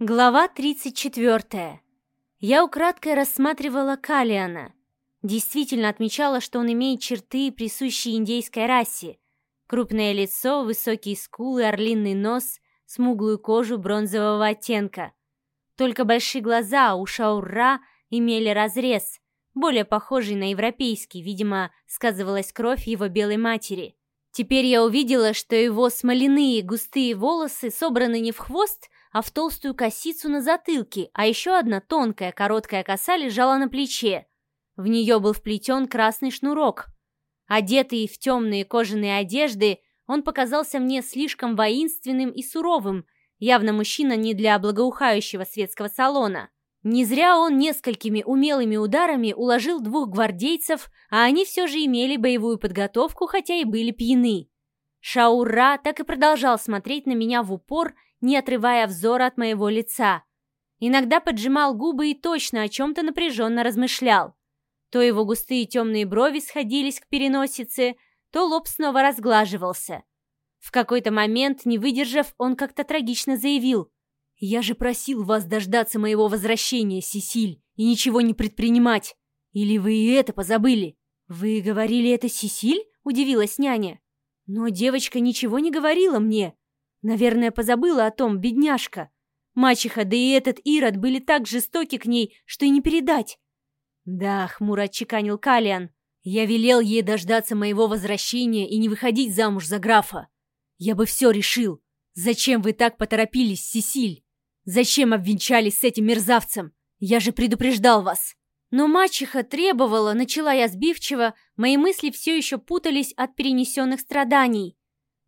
Глава 34. Я украдкой рассматривала Калиана. Действительно отмечала, что он имеет черты, присущие индейской расе. Крупное лицо, высокие скулы, орлиный нос, смуглую кожу бронзового оттенка. Только большие глаза у Шаурра имели разрез, более похожий на европейский, видимо, сказывалась кровь его белой матери. Теперь я увидела, что его смоляные густые волосы собраны не в хвост, а в толстую косицу на затылке, а еще одна тонкая короткая коса лежала на плече. В нее был вплетен красный шнурок. Одетый в темные кожаные одежды, он показался мне слишком воинственным и суровым, явно мужчина не для благоухающего светского салона. Не зря он несколькими умелыми ударами уложил двух гвардейцев, а они все же имели боевую подготовку, хотя и были пьяны. Шаура так и продолжал смотреть на меня в упор, не отрывая взора от моего лица. Иногда поджимал губы и точно о чем-то напряженно размышлял. То его густые темные брови сходились к переносице, то лоб снова разглаживался. В какой-то момент, не выдержав, он как-то трагично заявил. «Я же просил вас дождаться моего возвращения, Сесиль, и ничего не предпринимать. Или вы и это позабыли?» «Вы говорили это Сесиль?» — удивилась няня. «Но девочка ничего не говорила мне. Наверное, позабыла о том, бедняжка. Мачеха, да и этот Ирод были так жестоки к ней, что и не передать. Да, хмуро отчеканил Калиан. Я велел ей дождаться моего возвращения и не выходить замуж за графа. Я бы все решил. Зачем вы так поторопились, Сесиль? Зачем обвенчались с этим мерзавцем? Я же предупреждал вас. Но мачеха требовала, начала я сбивчиво, мои мысли все еще путались от перенесенных страданий.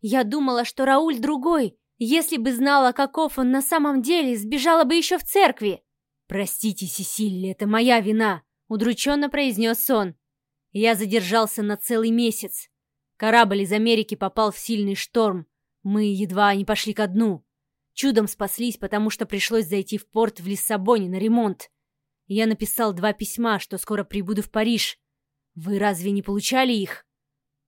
Я думала, что Рауль другой. Если бы знала, каков он на самом деле, сбежала бы еще в церкви. «Простите, Сесиль, это моя вина», — удрученно произнес он. Я задержался на целый месяц. Корабль из Америки попал в сильный шторм. Мы едва не пошли ко дну. Чудом спаслись, потому что пришлось зайти в порт в Лиссабоне на ремонт. Я написал два письма, что скоро прибуду в Париж. Вы разве не получали их?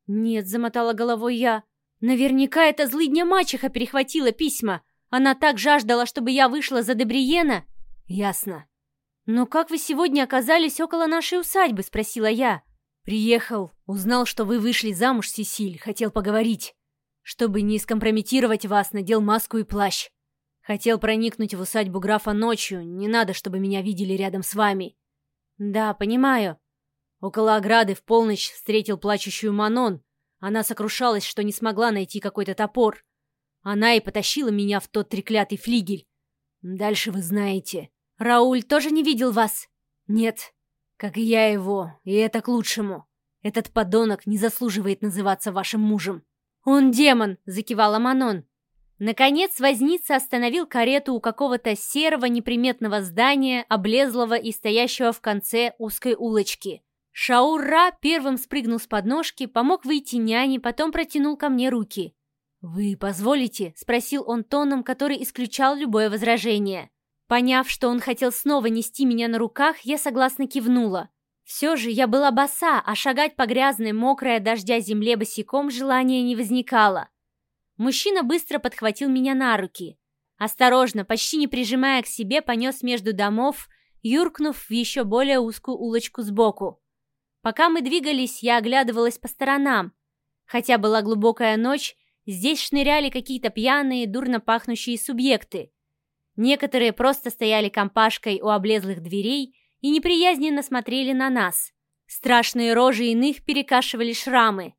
Нет, замотала головой я. Наверняка эта злыдня мачеха перехватила письма. Она так жаждала, чтобы я вышла за Дебриена. Ясно. Но как вы сегодня оказались около нашей усадьбы, спросила я. Приехал, узнал, что вы вышли замуж, Сесиль, хотел поговорить. Чтобы не скомпрометировать вас, надел маску и плащ. Хотел проникнуть в усадьбу графа ночью, не надо, чтобы меня видели рядом с вами. Да, понимаю. Около ограды в полночь встретил плачущую Манон, она сокрушалась, что не смогла найти какой-то топор. Она и потащила меня в тот треклятый флигель. Дальше вы знаете. Рауль тоже не видел вас? Нет, как и я его, и это к лучшему. Этот подонок не заслуживает называться вашим мужем. Он демон, закивала Манон. Наконец возница остановил карету у какого-то серого неприметного здания, облезлого и стоящего в конце узкой улочки. Шаура первым спрыгнул с подножки, помог выйти няне, потом протянул ко мне руки. «Вы позволите?» — спросил он тоном, который исключал любое возражение. Поняв, что он хотел снова нести меня на руках, я согласно кивнула. Все же я была боса, а шагать по грязной, мокрой от дождя земле босиком желания не возникало. Мужчина быстро подхватил меня на руки. Осторожно, почти не прижимая к себе, понес между домов, юркнув в еще более узкую улочку сбоку. Пока мы двигались, я оглядывалась по сторонам. Хотя была глубокая ночь, здесь шныряли какие-то пьяные, дурно пахнущие субъекты. Некоторые просто стояли компашкой у облезлых дверей и неприязненно смотрели на нас. Страшные рожи иных перекашивали шрамы.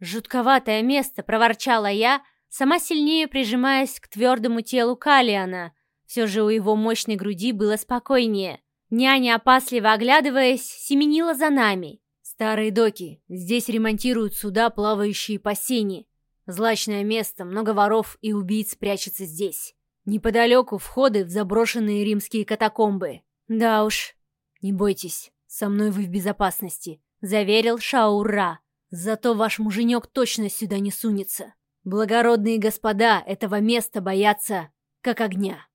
«Жутковатое место», — проворчала я, сама сильнее прижимаясь к твердому телу Калиана. Все же у его мощной груди было спокойнее. Няня, опасливо оглядываясь, семенила за нами. «Старые доки. Здесь ремонтируют суда, плавающие по сене. Злачное место, много воров и убийц прячется здесь. Неподалеку входы в заброшенные римские катакомбы. Да уж, не бойтесь, со мной вы в безопасности», — заверил Шаура. «Зато ваш муженек точно сюда не сунется. Благородные господа этого места боятся, как огня».